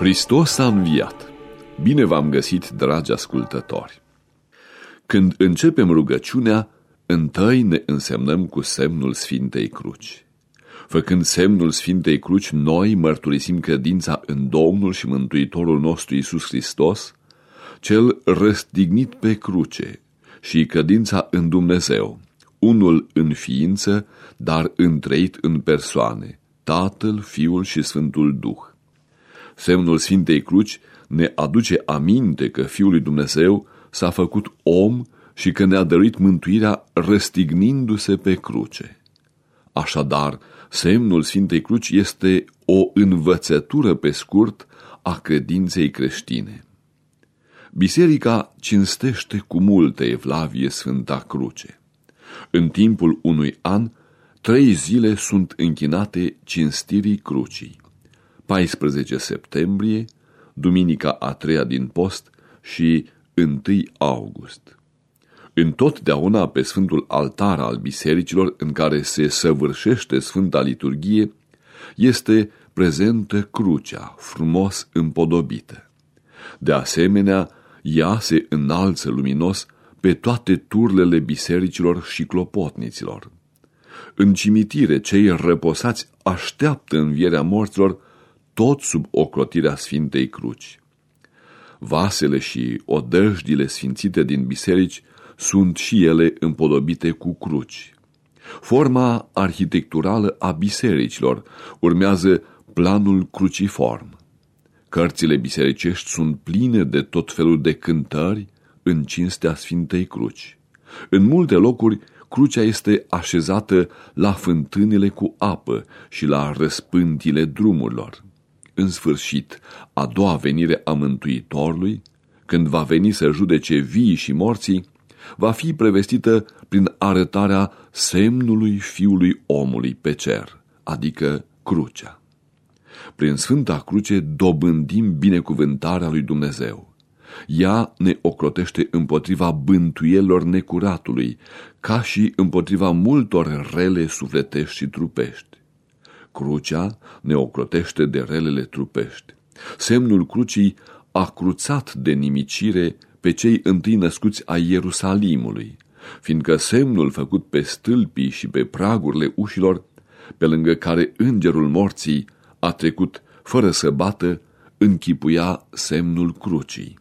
Hristos a înviat! Bine v-am găsit, dragi ascultători! Când începem rugăciunea, întâi ne însemnăm cu semnul Sfintei Cruci. Făcând semnul Sfintei Cruci, noi mărturisim credința în Domnul și Mântuitorul nostru Isus Hristos, cel răstignit pe cruce și credința în Dumnezeu, unul în ființă, dar întreit în persoane, Tatăl, Fiul și Sfântul Duh. Semnul Sfintei Cruci ne aduce aminte că Fiul lui Dumnezeu s-a făcut om și că ne-a dăruit mântuirea răstignindu-se pe cruce. Așadar, semnul Sfintei Cruci este o învățătură pe scurt a credinței creștine. Biserica cinstește cu multe evlavie Sfânta Cruce. În timpul unui an, trei zile sunt închinate cinstirii crucii. 14 septembrie, duminica a treia din post și 1 august. Întotdeauna pe Sfântul Altar al bisericilor în care se săvârșește Sfânta Liturghie este prezentă crucea, frumos împodobită. De asemenea, ea se înalță luminos pe toate turlele bisericilor și clopotniților. În cimitire, cei răposați așteaptă învierea morților tot sub ocrotirea Sfintei Cruci. Vasele și odăjdile sfințite din biserici sunt și ele împodobite cu cruci. Forma arhitecturală a bisericilor urmează planul cruciform. Cărțile bisericești sunt pline de tot felul de cântări în cinstea Sfintei Cruci. În multe locuri, crucea este așezată la fântânile cu apă și la răspântile drumurilor. În sfârșit, a doua venire a Mântuitorului, când va veni să judece vii și morții, va fi prevestită prin arătarea semnului Fiului omului pe cer, adică crucea. Prin Sfânta Cruce dobândim binecuvântarea lui Dumnezeu. Ea ne ocrotește împotriva bântuielor necuratului, ca și împotriva multor rele sufletești și trupești. Crucea ne ocrotește de relele trupești. Semnul crucii a cruțat de nimicire pe cei întâi născuți a Ierusalimului, fiindcă semnul făcut pe stâlpii și pe pragurile ușilor, pe lângă care îngerul morții a trecut fără să bată, închipuia semnul crucii.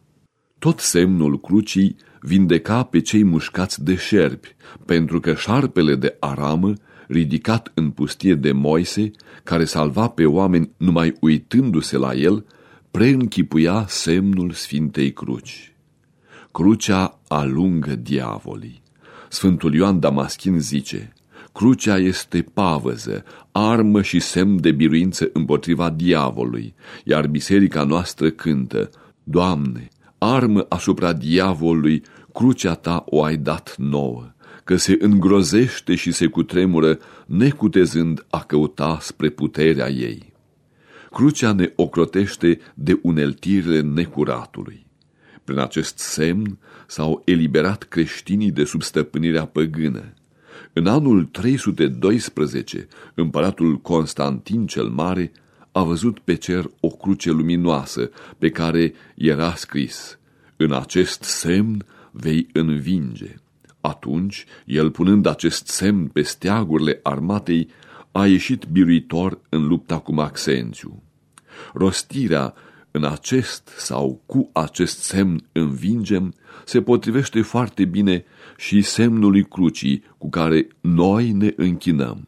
Tot semnul crucii vindeca pe cei mușcați de șerpi, pentru că șarpele de aramă ridicat în pustie de Moise, care salva pe oameni numai uitându-se la el, preînchipuia semnul Sfintei Cruci. Crucea alungă diavolii. Sfântul Ioan Damaschin zice, Crucea este pavăză, armă și semn de biruință împotriva diavolului, iar biserica noastră cântă, Doamne, armă asupra diavolului, crucea ta o ai dat nouă că se îngrozește și se cutremură, necutezând a căuta spre puterea ei. Crucea ne ocrotește de uneltirile necuratului. Prin acest semn s-au eliberat creștinii de sub stăpânirea păgână. În anul 312, împăratul Constantin cel Mare a văzut pe cer o cruce luminoasă pe care era scris, În acest semn vei învinge. Atunci, el punând acest semn pe steagurile armatei, a ieșit biruitor în lupta cu Maxențiu. Rostirea în acest sau cu acest semn învingem se potrivește foarte bine și semnului crucii cu care noi ne închinăm.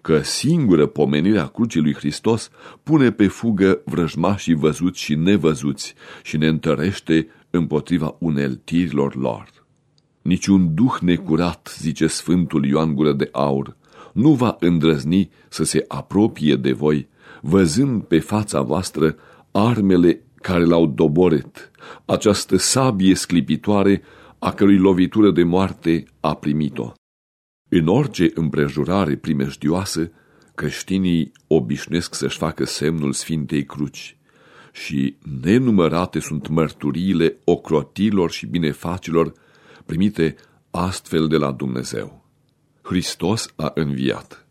Că singură pomenirea crucii lui Hristos pune pe fugă vrăjmașii văzuți și nevăzuți și ne întărește împotriva uneltirilor lor. Niciun duh necurat, zice Sfântul Ioan Gură de Aur, nu va îndrăzni să se apropie de voi, văzând pe fața voastră armele care l-au doboret, această sabie sclipitoare a cărui lovitură de moarte a primit-o. În orice împrejurare primejdioasă, creștinii obișnuiesc să-și facă semnul Sfintei Cruci și nenumărate sunt mărturiile ocrotilor și binefacilor primite astfel de la Dumnezeu. Hristos a înviat.